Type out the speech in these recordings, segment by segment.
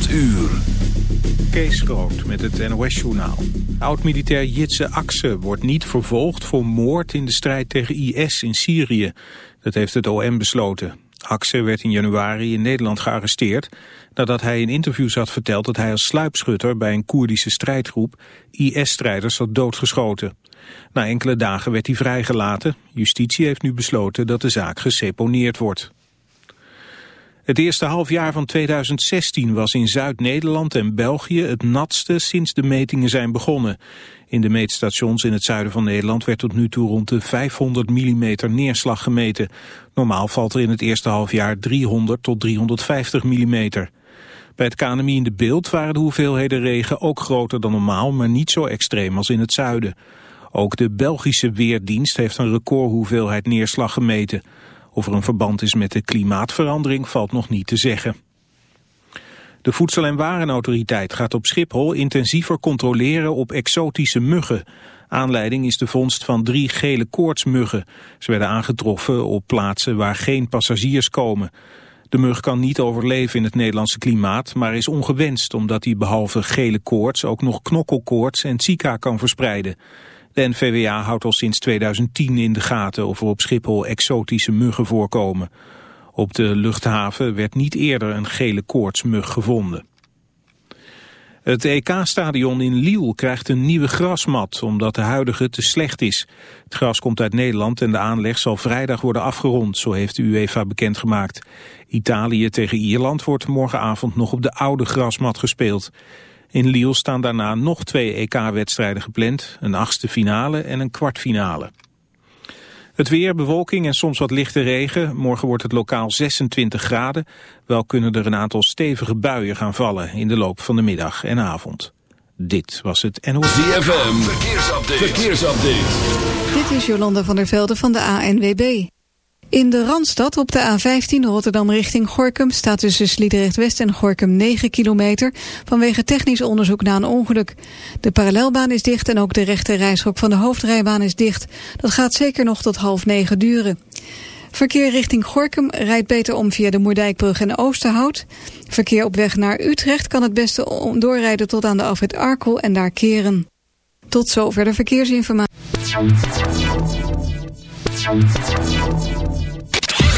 8 uur. Kees Groot met het NOS-journaal. Oud-militair Jitse Akse wordt niet vervolgd voor moord in de strijd tegen IS in Syrië. Dat heeft het OM besloten. Akse werd in januari in Nederland gearresteerd... nadat hij in interviews had verteld dat hij als sluipschutter... bij een Koerdische strijdgroep IS-strijders had doodgeschoten. Na enkele dagen werd hij vrijgelaten. Justitie heeft nu besloten dat de zaak geseponeerd wordt. Het eerste halfjaar van 2016 was in Zuid-Nederland en België het natste sinds de metingen zijn begonnen. In de meetstations in het zuiden van Nederland werd tot nu toe rond de 500 mm neerslag gemeten. Normaal valt er in het eerste halfjaar 300 tot 350 mm. Bij het KNMI in de beeld waren de hoeveelheden regen ook groter dan normaal, maar niet zo extreem als in het zuiden. Ook de Belgische Weerdienst heeft een recordhoeveelheid neerslag gemeten. Of er een verband is met de klimaatverandering valt nog niet te zeggen. De Voedsel- en Warenautoriteit gaat op Schiphol intensiever controleren op exotische muggen. Aanleiding is de vondst van drie gele koortsmuggen. Ze werden aangetroffen op plaatsen waar geen passagiers komen. De mug kan niet overleven in het Nederlandse klimaat, maar is ongewenst omdat hij behalve gele koorts ook nog knokkelkoorts en Zika kan verspreiden. De NVWA houdt al sinds 2010 in de gaten of er op Schiphol exotische muggen voorkomen. Op de luchthaven werd niet eerder een gele koortsmug gevonden. Het EK-stadion in Lille krijgt een nieuwe grasmat, omdat de huidige te slecht is. Het gras komt uit Nederland en de aanleg zal vrijdag worden afgerond, zo heeft de UEFA bekendgemaakt. Italië tegen Ierland wordt morgenavond nog op de oude grasmat gespeeld. In Lille staan daarna nog twee EK-wedstrijden gepland, een achtste finale en een kwartfinale. Het weer, bewolking en soms wat lichte regen. Morgen wordt het lokaal 26 graden. Wel kunnen er een aantal stevige buien gaan vallen in de loop van de middag en avond. Dit was het NOS. ZFM, verkeersupdate. verkeersupdate. Dit is Jolanda van der Velde van de ANWB. In de Randstad op de A15 Rotterdam richting Gorkum staat tussen Sliedrecht-West en Gorkum 9 kilometer vanwege technisch onderzoek na een ongeluk. De parallelbaan is dicht en ook de rechte reishok van de hoofdrijbaan is dicht. Dat gaat zeker nog tot half negen duren. Verkeer richting Gorkum rijdt beter om via de Moerdijkbrug en Oosterhout. Verkeer op weg naar Utrecht kan het beste doorrijden tot aan de afrit Arkel en daar keren. Tot zover de verkeersinformatie.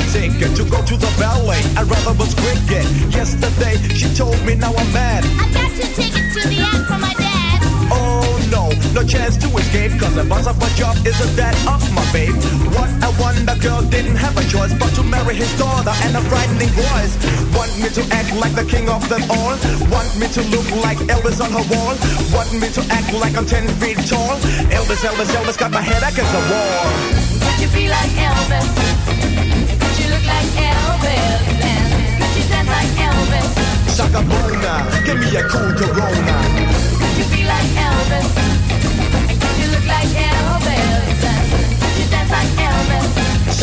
Ticket to go to the ballet. I'd rather was cricket. Yesterday, she told me now I'm mad. I got two tickets to the act from my dad. Oh no, no chance to escape. Cause the boss of my job isn't that of my babe. What a wonder girl didn't have a choice but to marry his daughter and a frightening voice. Want me to act like the king of them all. Want me to look like Elvis on her wall. Want me to act like I'm 10 feet tall. Elvis, Elvis, Elvis got my head against the wall. Could you be like Elvis? Shaka Bona, give me a cool Corona.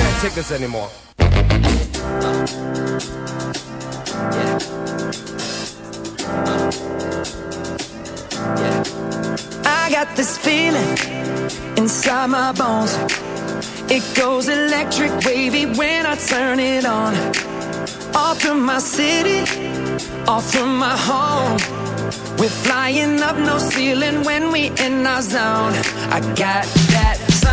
Can't take anymore. I got this feeling inside my bones. It goes electric wavy when I turn it on. Off from my city, off from my home. We're flying up no ceiling when we in our zone. I got that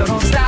It, so don't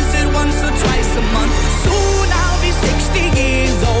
a month. Soon I'll be 60 years old.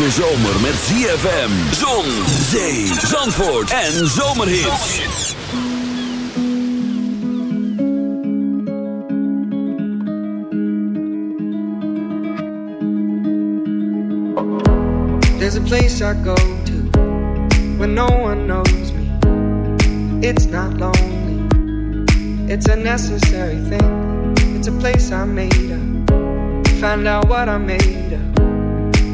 Hete zomer met ZFM, zon, zee, zandvoort en zomerhits. There's a place I go to when no one knows me. It's not lonely, it's a necessary thing. It's a place I made up. Find out what I made of.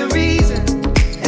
reason,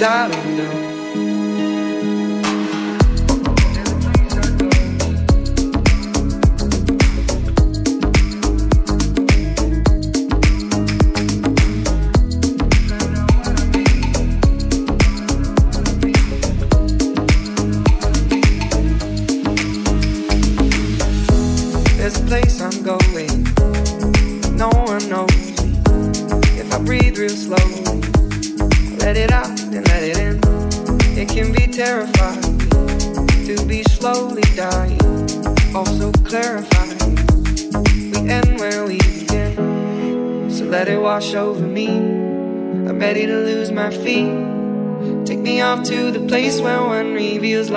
Da.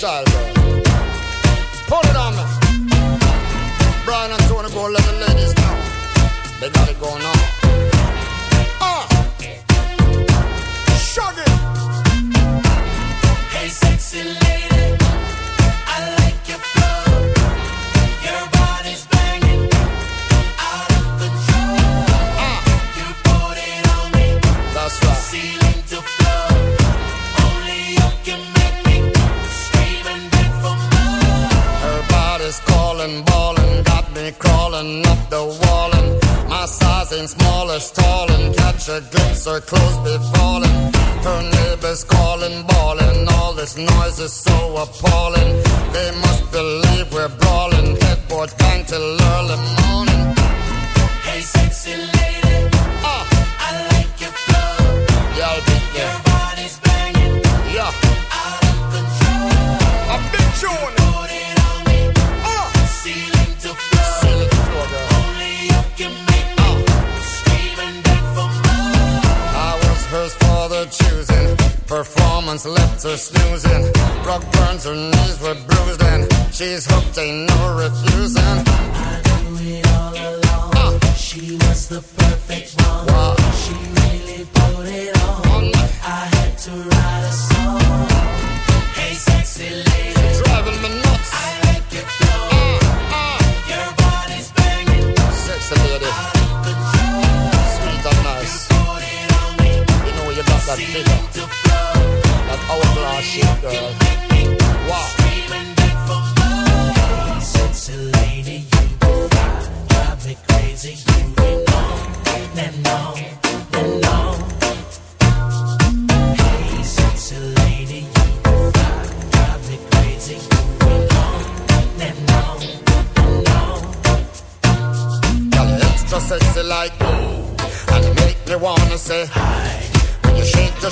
Style, girl. Put it on me. Brian and Tony go let the ladies know. They got it going on. Her clothes be falling. Her neighbors calling, bawling, all this noise is so appalling.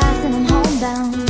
fast and I'm homebound.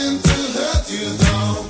nothing to hurt you though.